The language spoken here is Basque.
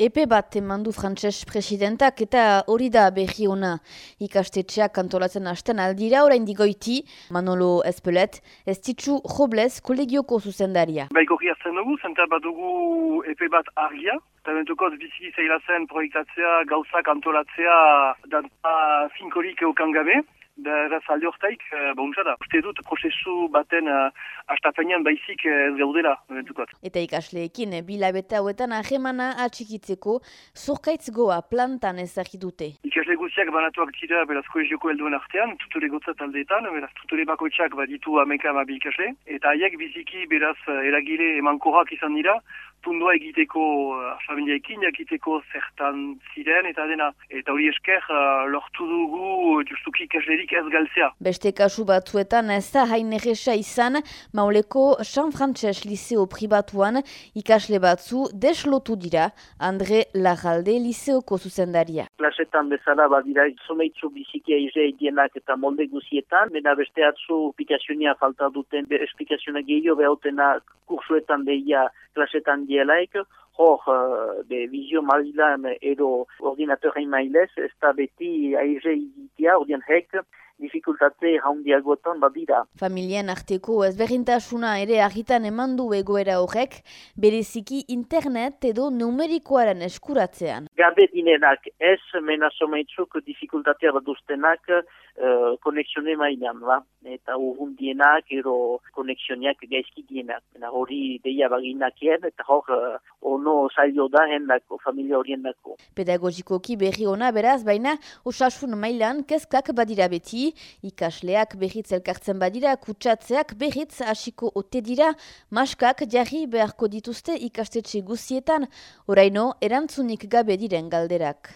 Epe bat emandu frantses presidentak eta hori da berri ona ikastetxeak kantolatzen hasten aldira orain digoiti Manolo Espelet, ez titzu Robles kolegioko zuzendaria. Baiko hartzen dugu, zenta bat dugu epe bat argia, eta bentukoz biziki zaila proiektatzea, gauzak antolatzea, danta finkorik eukan gabe. Beraz alde horretaik, uh, da. Uste dut prozesu baten uh, astapenean baizik ez gaudela. Bentukot. Eta ikasleekin, bilabete hauetan ahemana atxikitzeko, zorkaitz goa plantan ezagidute. Ikasle guziak banatuak dira beraz koezioko helduen artean, tutore gotzat aldeetan, beraz tutore bakoitzak baditu ameka amabil ikasle, eta haiek biziki beraz eragile emankorrak izan dira, pundua egiteko uh, familiaekin, egiteko zertan ziren, eta dena. Eta hori esker uh, lortu dugu justuki ikaslerik ez galtzea. Beste kasu batzuetan ez da hain egesa izan, mauleko San Frances Liceo pribatuan ikasle batzu deslotu dira, Andre Lajalde Liceoko zuzendaria. Klasetan bezala badira zomeitzu bizikia izre edienak eta molde guzietan, bena beste atzu esplikazionia falta duten, esplikazioa gehiago behautena kursuetan deia klasetan dielaik, hor, be, vizio malilan edo ordinatorrein mailez, ez da beti aize iditia, ordean hek, dificultate haundiagotan badira. Familien arteko ezberdintasuna ere agitan eman du egoera horrek, bereziki internet edo numerikoaren eskuratzean. Gabe dinenak ez menazo maitzuk dificultatea baduztenak uh, konexione mailan, ba? eta urrun dienak ero konexioniak gaizki dienak. Hori deia baginakien eta hor uh, ono zailo da hendako, familia horien dako. Pedagogikoki berri ona beraz, baina osasun mailan kezkak badira beti, ikasleak berriz elkartzen badira, kutsatzeak berriz hasiko ote dira, maskak jarri beharko dituzte ikastetxe guzietan, oraino erantzunik gabe diren galderak.